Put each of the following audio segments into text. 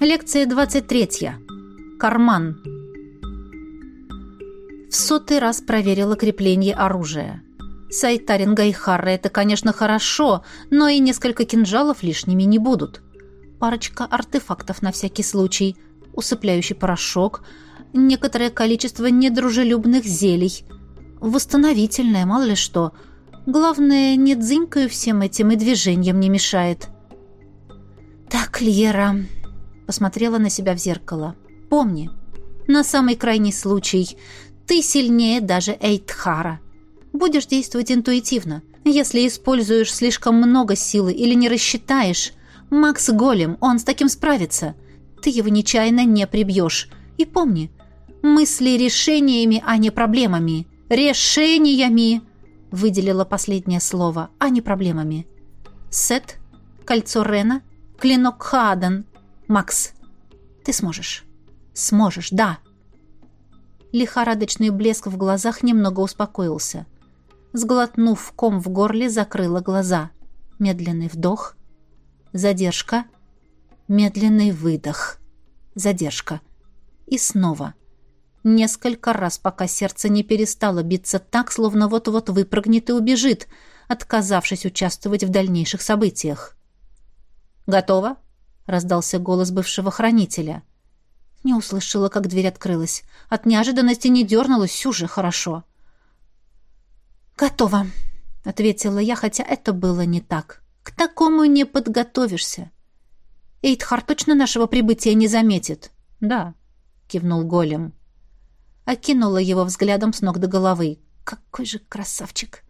Лекция 23. Карман. В сотый раз проверила крепление оружия. Сайтарин Гайхара это, конечно, хорошо, но и несколько кинжалов лишними не будут. Парочка артефактов на всякий случай, усыпляющий порошок, некоторое количество недружелюбных зелий, восстановительное, мало ли что. Главное, не дзынькаю всем этим и движением не мешает. «Так, Льера», посмотрела на себя в зеркало. «Помни, на самый крайний случай ты сильнее даже Эйтхара. Будешь действовать интуитивно. Если используешь слишком много силы или не рассчитаешь, Макс голем, он с таким справится. Ты его нечаянно не прибьешь. И помни, мысли решениями, а не проблемами. Решениями!» Выделила последнее слово, а не проблемами. Сет, кольцо Рена, клинок Хаден, Макс, ты сможешь. Сможешь, да. Лихорадочный блеск в глазах немного успокоился. Сглотнув ком в горле, закрыла глаза. Медленный вдох. Задержка. Медленный выдох. Задержка. И снова. Несколько раз, пока сердце не перестало биться так, словно вот-вот выпрыгнет и убежит, отказавшись участвовать в дальнейших событиях. «Готово?» раздался голос бывшего хранителя. Не услышала, как дверь открылась. От неожиданности не дернулась, всю хорошо. «Готово», — ответила я, хотя это было не так. «К такому не подготовишься». Эйдхар точно нашего прибытия не заметит?» «Да», — кивнул голем. Окинула его взглядом с ног до головы. «Какой же красавчик!»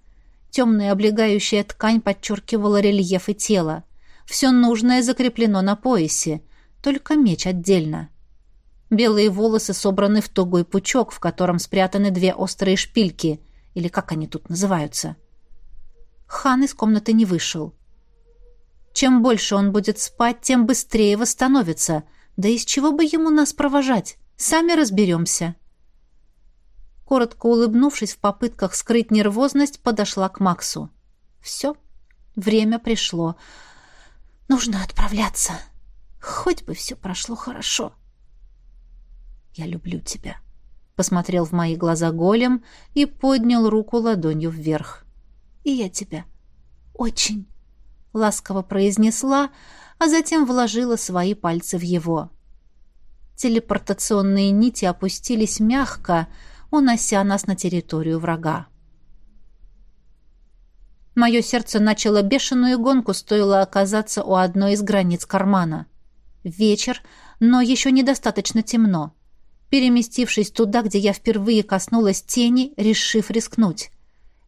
Темная облегающая ткань подчеркивала рельефы тела. Все нужное закреплено на поясе, только меч отдельно. Белые волосы собраны в тугой пучок, в котором спрятаны две острые шпильки, или как они тут называются. Хан из комнаты не вышел. Чем больше он будет спать, тем быстрее восстановится. Да из чего бы ему нас провожать? Сами разберемся. Коротко улыбнувшись в попытках скрыть нервозность, подошла к Максу. Все, время пришло. Нужно отправляться. Хоть бы все прошло хорошо. Я люблю тебя. Посмотрел в мои глаза голем и поднял руку ладонью вверх. И я тебя очень ласково произнесла, а затем вложила свои пальцы в его. Телепортационные нити опустились мягко, унося нас на территорию врага. Мое сердце начало бешеную гонку, стоило оказаться у одной из границ кармана. Вечер, но еще недостаточно темно. Переместившись туда, где я впервые коснулась тени, решив рискнуть.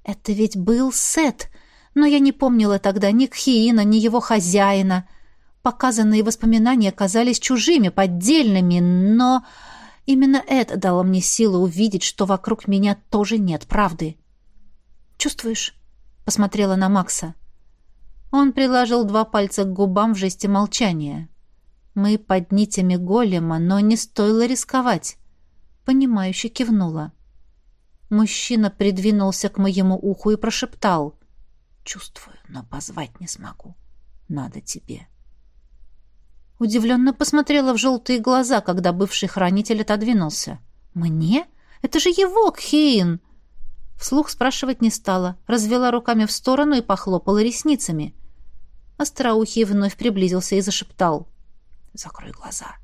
Это ведь был Сет, но я не помнила тогда ни Кхиина, ни его хозяина. Показанные воспоминания казались чужими, поддельными, но... Именно это дало мне силы увидеть, что вокруг меня тоже нет правды. «Чувствуешь?» посмотрела на Макса. Он приложил два пальца к губам в жесте молчания. Мы под нитями голема, но не стоило рисковать. Понимающе кивнула. Мужчина придвинулся к моему уху и прошептал. «Чувствую, но позвать не смогу. Надо тебе». Удивленно посмотрела в желтые глаза, когда бывший хранитель отодвинулся. «Мне? Это же его, Кхин!» Вслух спрашивать не стала, развела руками в сторону и похлопала ресницами. Остроухий вновь приблизился и зашептал. «Закрой глаза.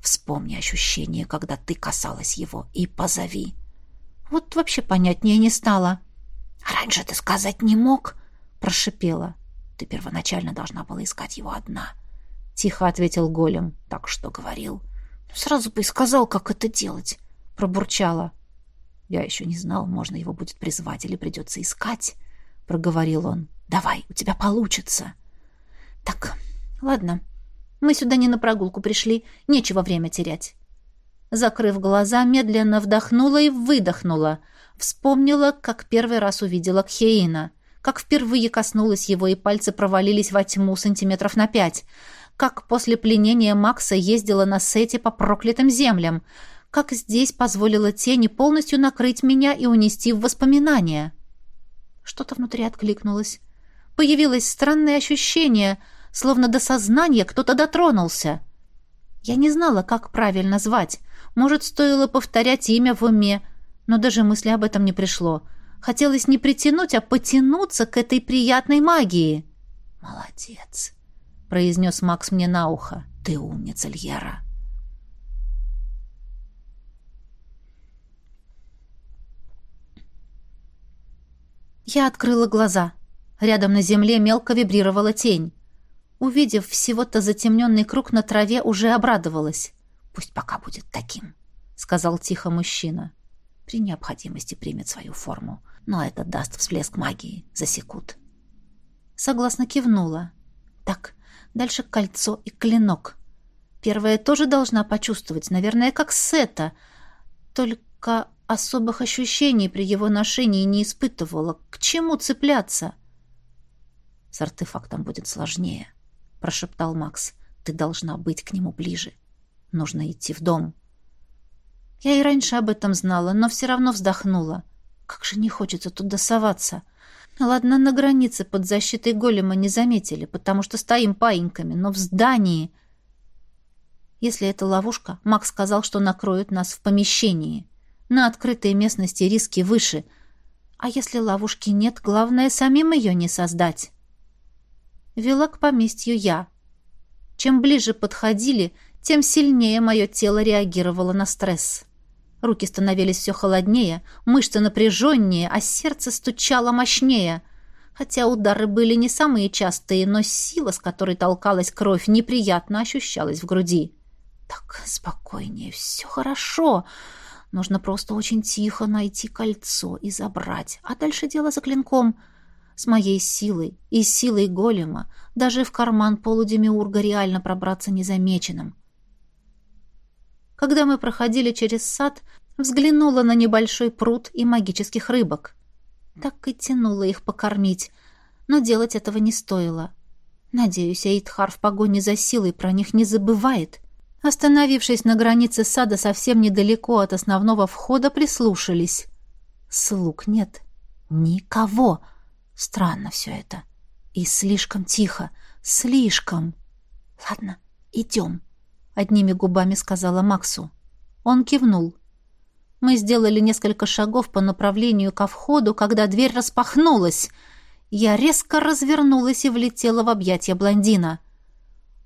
Вспомни ощущение, когда ты касалась его, и позови». Вот вообще понятнее не стало. Раньше ты сказать не мог?» — прошипела. «Ты первоначально должна была искать его одна», — тихо ответил голем. «Так что говорил». «Сразу бы и сказал, как это делать», — пробурчала. Я еще не знал, можно его будет призвать или придется искать, — проговорил он. — Давай, у тебя получится. — Так, ладно. Мы сюда не на прогулку пришли, нечего время терять. Закрыв глаза, медленно вдохнула и выдохнула. Вспомнила, как первый раз увидела Кхеина, как впервые коснулась его, и пальцы провалились во тьму сантиметров на пять, как после пленения Макса ездила на сете по проклятым землям — как здесь позволила тени полностью накрыть меня и унести в воспоминания. Что-то внутри откликнулось. Появилось странное ощущение, словно до сознания кто-то дотронулся. Я не знала, как правильно звать. Может, стоило повторять имя в уме, но даже мысли об этом не пришло. Хотелось не притянуть, а потянуться к этой приятной магии. «Молодец», — произнес Макс мне на ухо. «Ты умница, Льера». Я открыла глаза. Рядом на земле мелко вибрировала тень. Увидев всего-то затемненный круг на траве, уже обрадовалась. «Пусть пока будет таким», — сказал тихо мужчина. «При необходимости примет свою форму, но это даст всплеск магии, засекут». Согласно кивнула. «Так, дальше кольцо и клинок. Первая тоже должна почувствовать, наверное, как Сета. Только особых ощущений при его ношении не испытывала. К чему цепляться? С артефактом будет сложнее, прошептал Макс. Ты должна быть к нему ближе. Нужно идти в дом. Я и раньше об этом знала, но все равно вздохнула. Как же не хочется туда соваться. Ну ладно, на границе под защитой голема не заметили, потому что стоим паиньками, но в здании... Если это ловушка, Макс сказал, что накроют нас в помещении на открытой местности риски выше. А если ловушки нет, главное самим ее не создать. Вела к поместью я. Чем ближе подходили, тем сильнее мое тело реагировало на стресс. Руки становились все холоднее, мышцы напряженнее, а сердце стучало мощнее. Хотя удары были не самые частые, но сила, с которой толкалась кровь, неприятно ощущалась в груди. «Так, спокойнее, все хорошо. Нужно просто очень тихо найти кольцо и забрать, а дальше дело за клинком. С моей силой и силой голема даже в карман полудемиурга реально пробраться незамеченным. Когда мы проходили через сад, взглянула на небольшой пруд и магических рыбок. Так и тянула их покормить, но делать этого не стоило. Надеюсь, Эйдхар в погоне за силой про них не забывает. Остановившись на границе сада совсем недалеко от основного входа, прислушались. Слуг нет. Никого. Странно все это. И слишком тихо. Слишком. Ладно, идем. Одними губами сказала Максу. Он кивнул. Мы сделали несколько шагов по направлению ко входу, когда дверь распахнулась. Я резко развернулась и влетела в объятия блондина. —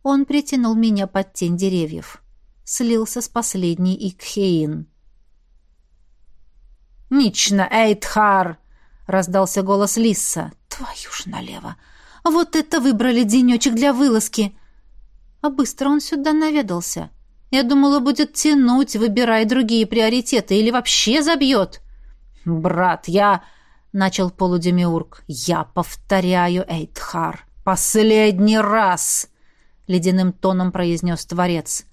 он притянул меня под тень деревьев. Слился с последней Икхеин. «Нично, Эйтхар!» — раздался голос Лисса. «Твою ж налево! Вот это выбрали денечек для вылазки!» А быстро он сюда наведался. Я думала, будет тянуть, выбирая другие приоритеты, или вообще забьет. «Брат, я...» — начал полудемиург. «Я повторяю, Эйтхар, последний раз!» — ледяным тоном произнес Творец.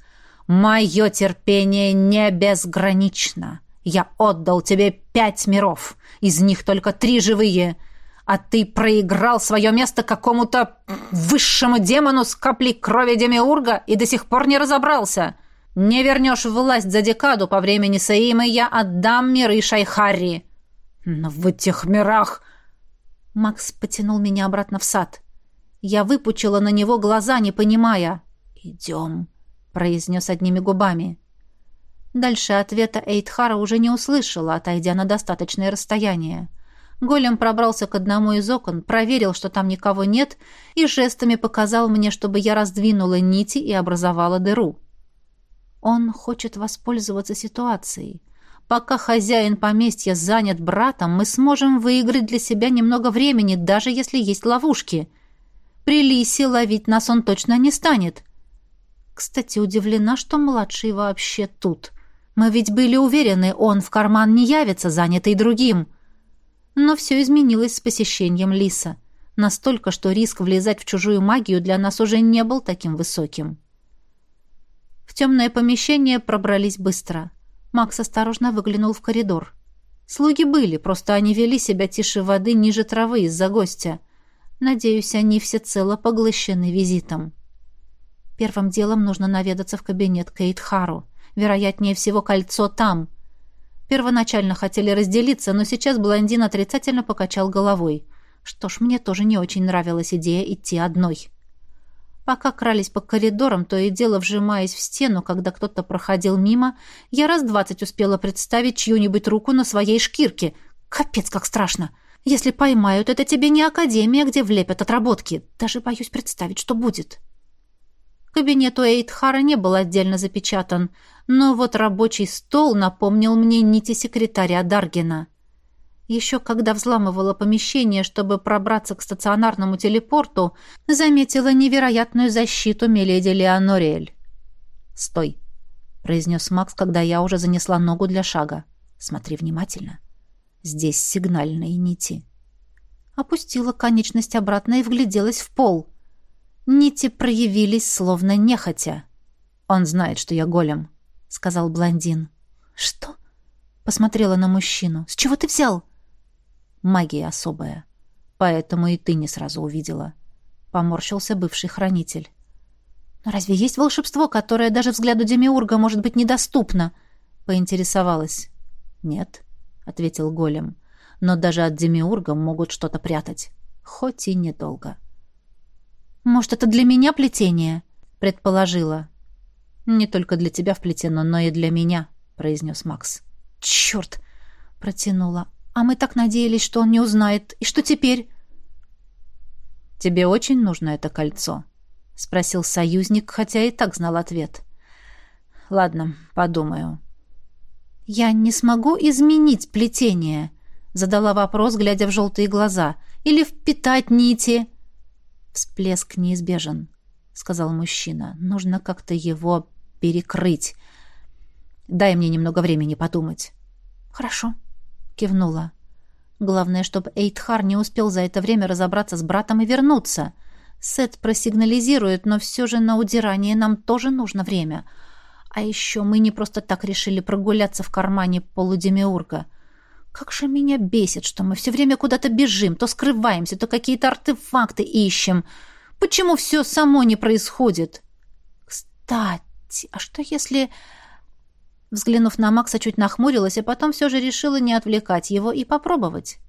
«Мое терпение не безгранично. Я отдал тебе пять миров, из них только три живые, а ты проиграл свое место какому-то высшему демону с каплей крови Демиурга и до сих пор не разобрался. Не вернешь власть за декаду по времени Саимы, я отдам миры Шайхари». «Но в этих мирах...» Макс потянул меня обратно в сад. Я выпучила на него глаза, не понимая. «Идем», — произнес одними губами. Дальше ответа Эйтхара уже не услышала, отойдя на достаточное расстояние. Голем пробрался к одному из окон, проверил, что там никого нет, и жестами показал мне, чтобы я раздвинула нити и образовала дыру. Он хочет воспользоваться ситуацией. Пока хозяин поместья занят братом, мы сможем выиграть для себя немного времени, даже если есть ловушки — при Лисе ловить нас он точно не станет. Кстати, удивлена, что младший вообще тут. Мы ведь были уверены, он в карман не явится, занятый другим. Но все изменилось с посещением Лиса. Настолько, что риск влезать в чужую магию для нас уже не был таким высоким. В темное помещение пробрались быстро. Макс осторожно выглянул в коридор. Слуги были, просто они вели себя тише воды ниже травы из-за гостя — Надеюсь, они всецело поглощены визитом. Первым делом нужно наведаться в кабинет Кейт Хару. Вероятнее всего, кольцо там. Первоначально хотели разделиться, но сейчас блондин отрицательно покачал головой. Что ж, мне тоже не очень нравилась идея идти одной. Пока крались по коридорам, то и дело вжимаясь в стену, когда кто-то проходил мимо, я раз двадцать успела представить чью-нибудь руку на своей шкирке. Капец, как страшно! — если поймают, это тебе не академия, где влепят отработки. Даже боюсь представить, что будет. Кабинет у Эйдхара не был отдельно запечатан, но вот рабочий стол напомнил мне нити секретаря Даргина. Еще когда взламывала помещение, чтобы пробраться к стационарному телепорту, заметила невероятную защиту Миледи Леонорель. «Стой!» — произнес Макс, когда я уже занесла ногу для шага. «Смотри внимательно». Здесь сигнальные нити. Опустила а конечность обратно и вгляделась в пол. Нити проявились словно нехотя. «Он знает, что я голем», — сказал блондин. «Что?» — посмотрела на мужчину. «С чего ты взял?» «Магия особая. Поэтому и ты не сразу увидела», — поморщился бывший хранитель. «Но разве есть волшебство, которое даже взгляду Демиурга может быть недоступно?» — поинтересовалась. «Нет. — ответил голем. Но даже от демиурга могут что-то прятать. Хоть и недолго. «Может, это для меня плетение?» — предположила. «Не только для тебя вплетено, но и для меня», — произнес Макс. «Черт!» — протянула. «А мы так надеялись, что он не узнает. И что теперь?» «Тебе очень нужно это кольцо?» — спросил союзник, хотя и так знал ответ. «Ладно, подумаю». «Я не смогу изменить плетение», — задала вопрос, глядя в желтые глаза. «Или впитать нити». «Всплеск неизбежен», — сказал мужчина. «Нужно как-то его перекрыть. Дай мне немного времени подумать». «Хорошо», — кивнула. Главное, чтобы Эйтхар не успел за это время разобраться с братом и вернуться. Сет просигнализирует, но все же на удирание нам тоже нужно время. А еще мы не просто так решили прогуляться в кармане полудемиурга. Как же меня бесит, что мы все время куда-то бежим, то скрываемся, то какие-то артефакты ищем. Почему все само не происходит? Кстати, а что если... Взглянув на Макса, чуть нахмурилась, а потом все же решила не отвлекать его и попробовать.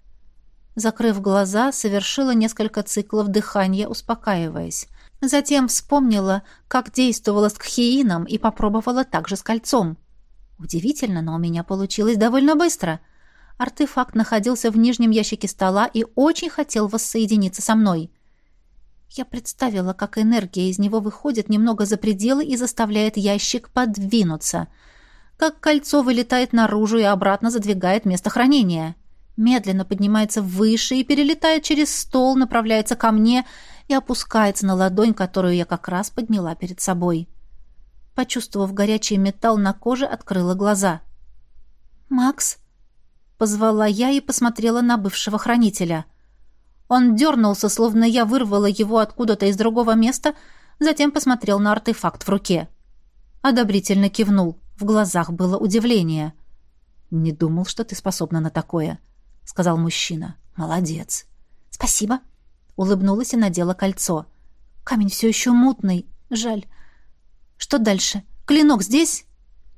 Закрыв глаза, совершила несколько циклов дыхания, успокаиваясь. Затем вспомнила, как действовала с кхеином и попробовала также с кольцом. Удивительно, но у меня получилось довольно быстро. Артефакт находился в нижнем ящике стола и очень хотел воссоединиться со мной. Я представила, как энергия из него выходит немного за пределы и заставляет ящик подвинуться. Как кольцо вылетает наружу и обратно задвигает место хранения. Медленно поднимается выше и перелетает через стол, направляется ко мне — и опускается на ладонь, которую я как раз подняла перед собой. Почувствовав горячий металл на коже, открыла глаза. «Макс?» — позвала я и посмотрела на бывшего хранителя. Он дернулся, словно я вырвала его откуда-то из другого места, затем посмотрел на артефакт в руке. Одобрительно кивнул. В глазах было удивление. «Не думал, что ты способна на такое», — сказал мужчина. «Молодец». «Спасибо», Улыбнулась и надела кольцо. Камень все еще мутный. Жаль. Что дальше? Клинок здесь?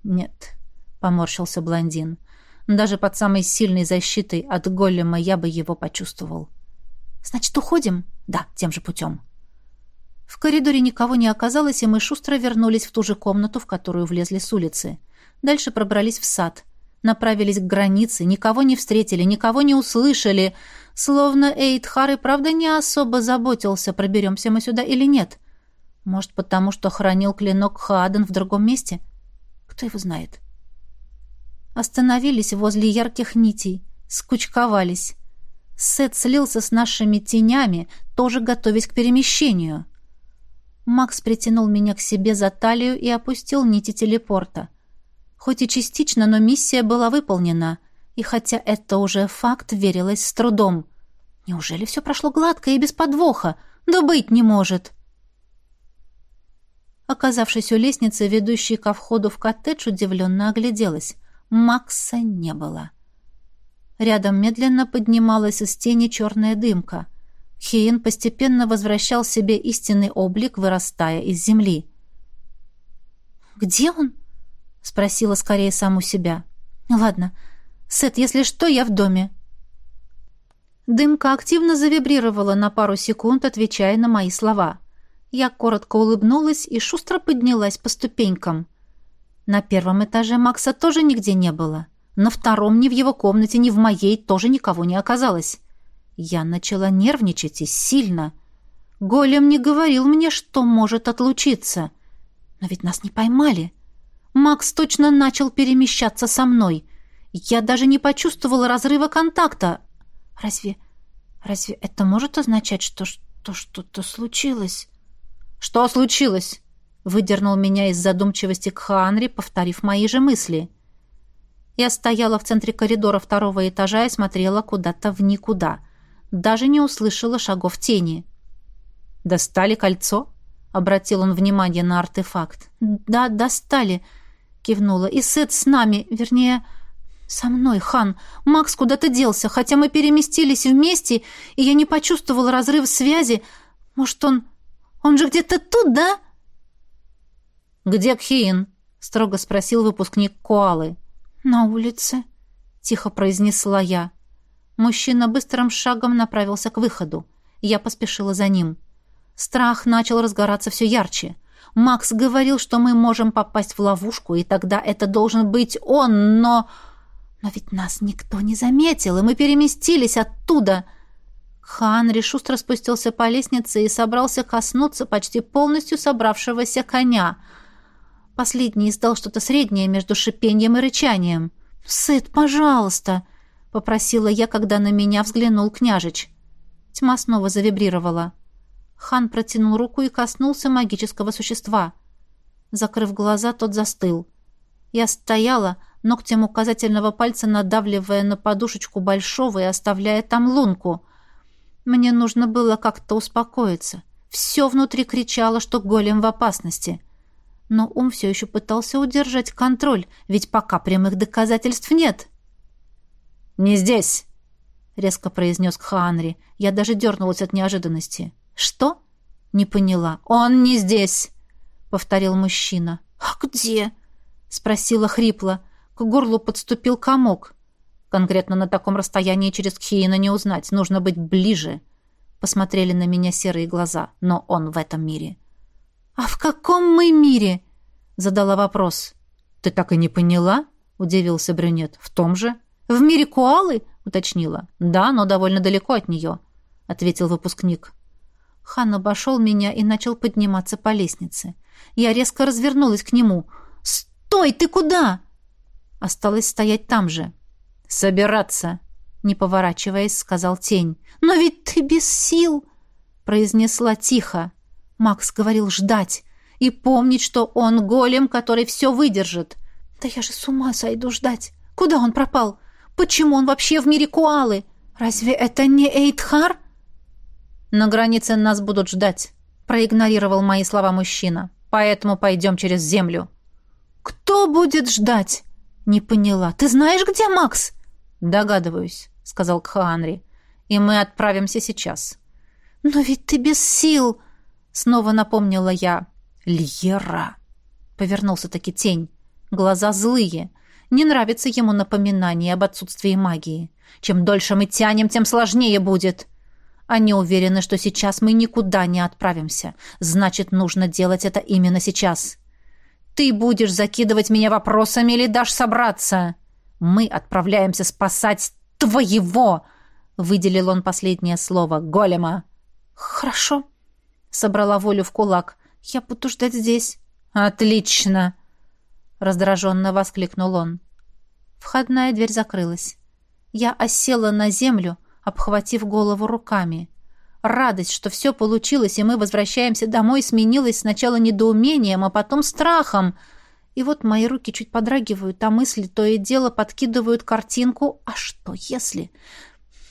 Нет, поморщился блондин. Даже под самой сильной защитой от голема я бы его почувствовал. Значит, уходим? Да, тем же путем. В коридоре никого не оказалось, и мы шустро вернулись в ту же комнату, в которую влезли с улицы. Дальше пробрались в сад. Направились к границе, никого не встретили, никого не услышали, Словно Эйдхар и правда не особо заботился, проберемся мы сюда или нет. Может, потому что хранил клинок Хааден в другом месте? Кто его знает? Остановились возле ярких нитей, скучковались. Сет слился с нашими тенями, тоже готовясь к перемещению. Макс притянул меня к себе за талию и опустил нити телепорта. Хоть и частично, но миссия была выполнена — и хотя это уже факт верилось с трудом. Неужели все прошло гладко и без подвоха? Да быть не может. Оказавшись у лестницы, ведущей ко входу в коттедж, удивленно огляделась. Макса не было. Рядом медленно поднималась из тени черная дымка. Хейн постепенно возвращал себе истинный облик, вырастая из земли. «Где он?» — спросила скорее саму себя. «Ладно, Сет, если что, я в доме». Дымка активно завибрировала на пару секунд, отвечая на мои слова. Я коротко улыбнулась и шустро поднялась по ступенькам. На первом этаже Макса тоже нигде не было. На втором ни в его комнате, ни в моей тоже никого не оказалось. Я начала нервничать и сильно. Голем не говорил мне, что может отлучиться. Но ведь нас не поймали. Макс точно начал перемещаться со мной — я даже не почувствовала разрыва контакта. Разве... разве это может означать, что, что что-то случилось? Что случилось? Выдернул меня из задумчивости к Ханри, повторив мои же мысли. Я стояла в центре коридора второго этажа и смотрела куда-то в никуда. Даже не услышала шагов тени. «Достали кольцо?» — обратил он внимание на артефакт. «Да, достали», — кивнула. «И Сет с нами, вернее...» «Со мной, хан. Макс куда-то делся, хотя мы переместились вместе, и я не почувствовал разрыв связи. Может, он... Он же где-то тут, да?» «Где Кхиин?» — строго спросил выпускник Коалы. «На улице», — тихо произнесла я. Мужчина быстрым шагом направился к выходу. Я поспешила за ним. Страх начал разгораться все ярче. Макс говорил, что мы можем попасть в ловушку, и тогда это должен быть он, но... Но ведь нас никто не заметил, и мы переместились оттуда. Ханри шустро спустился по лестнице и собрался коснуться почти полностью собравшегося коня. Последний издал что-то среднее между шипением и рычанием. «Сыт, пожалуйста!» — попросила я, когда на меня взглянул княжич. Тьма снова завибрировала. Хан протянул руку и коснулся магического существа. Закрыв глаза, тот застыл. Я стояла, Ногтем указательного пальца надавливая на подушечку большого и оставляя там лунку. Мне нужно было как-то успокоиться. Все внутри кричало, что голем в опасности. Но ум все еще пытался удержать контроль, ведь пока прямых доказательств нет. «Не здесь!» — резко произнес Кхаанри. Я даже дернулась от неожиданности. «Что?» — не поняла. «Он не здесь!» — повторил мужчина. «А где?» — спросила хрипло. К горлу подступил комок. Конкретно на таком расстоянии через Кхиина не узнать, нужно быть ближе. Посмотрели на меня серые глаза, но он в этом мире. «А в каком мы мире?» Задала вопрос. «Ты так и не поняла?» — удивился брюнет. «В том же?» «В мире Куалы?» — уточнила. «Да, но довольно далеко от нее», — ответил выпускник. Хан обошел меня и начал подниматься по лестнице. Я резко развернулась к нему. «Стой! Ты куда?» осталось стоять там же. «Собираться!» — не поворачиваясь, сказал тень. «Но ведь ты без сил!» — произнесла тихо. Макс говорил ждать и помнить, что он голем, который все выдержит. «Да я же с ума сойду ждать! Куда он пропал? Почему он вообще в мире Куалы? Разве это не Эйдхар?» «На границе нас будут ждать», — проигнорировал мои слова мужчина. «Поэтому пойдем через землю». «Кто будет ждать?» «Не поняла. Ты знаешь, где Макс?» «Догадываюсь», — сказал Кхаанри. «И мы отправимся сейчас». «Но ведь ты без сил!» — снова напомнила я. «Льера!» — повернулся таки тень. Глаза злые. Не нравится ему напоминание об отсутствии магии. «Чем дольше мы тянем, тем сложнее будет!» Они уверены, что сейчас мы никуда не отправимся. Значит, нужно делать это именно сейчас ты будешь закидывать меня вопросами или дашь собраться? Мы отправляемся спасать твоего, выделил он последнее слово, голема. Хорошо, собрала волю в кулак. Я буду ждать здесь. Отлично, раздраженно воскликнул он. Входная дверь закрылась. Я осела на землю, обхватив голову руками. Радость, что все получилось, и мы возвращаемся домой, сменилась сначала недоумением, а потом страхом. И вот мои руки чуть подрагивают, а мысли то и дело подкидывают картинку «А что если?»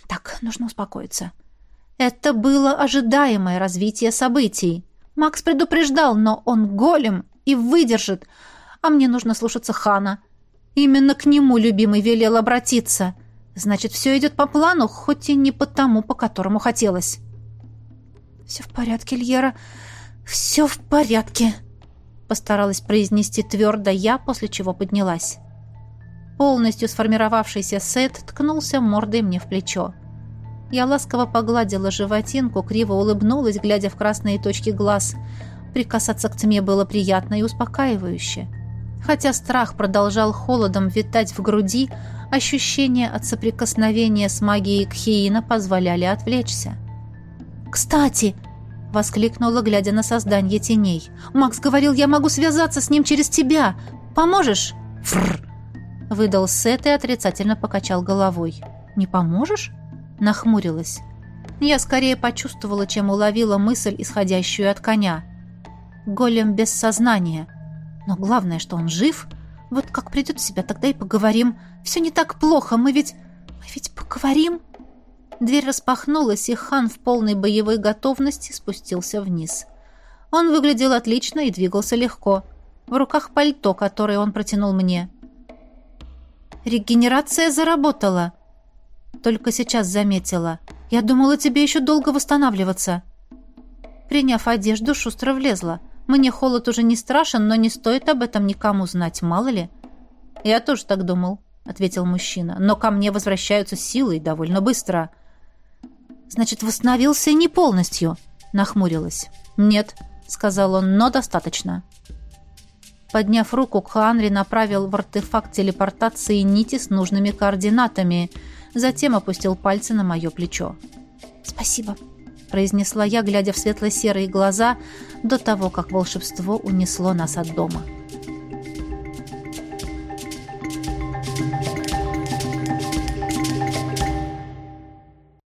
Так, нужно успокоиться. Это было ожидаемое развитие событий. Макс предупреждал, но он голем и выдержит. А мне нужно слушаться Хана. Именно к нему любимый велел обратиться. Значит, все идет по плану, хоть и не по тому, по которому хотелось. «Все в порядке, Льера, все в порядке», — постаралась произнести твердо я, после чего поднялась. Полностью сформировавшийся Сет ткнулся мордой мне в плечо. Я ласково погладила животинку, криво улыбнулась, глядя в красные точки глаз. Прикасаться к тьме было приятно и успокаивающе. Хотя страх продолжал холодом витать в груди, ощущения от соприкосновения с магией Кхиина позволяли отвлечься. «Кстати!» — воскликнула, глядя на создание теней. «Макс говорил, я могу связаться с ним через тебя! Поможешь?» «Фррр!» — выдал Сет и отрицательно покачал головой. «Не поможешь?» — нахмурилась. Я скорее почувствовала, чем уловила мысль, исходящую от коня. Голем без сознания. Но главное, что он жив. Вот как придет себя, тогда и поговорим. Все не так плохо, мы ведь... Мы ведь поговорим?» Дверь распахнулась, и хан в полной боевой готовности спустился вниз. Он выглядел отлично и двигался легко. В руках пальто, которое он протянул мне. «Регенерация заработала!» Только сейчас заметила. «Я думала, тебе еще долго восстанавливаться!» Приняв одежду, шустро влезла. «Мне холод уже не страшен, но не стоит об этом никому знать, мало ли!» «Я тоже так думал», — ответил мужчина. «Но ко мне возвращаются силы довольно быстро!» Значит, восстановился не полностью, нахмурилась. Нет, сказал он, но достаточно. Подняв руку, Ханри направил в артефакт телепортации нити с нужными координатами, затем опустил пальцы на мое плечо. «Спасибо», — произнесла я, глядя в светло-серые глаза, до того, как волшебство унесло нас от дома.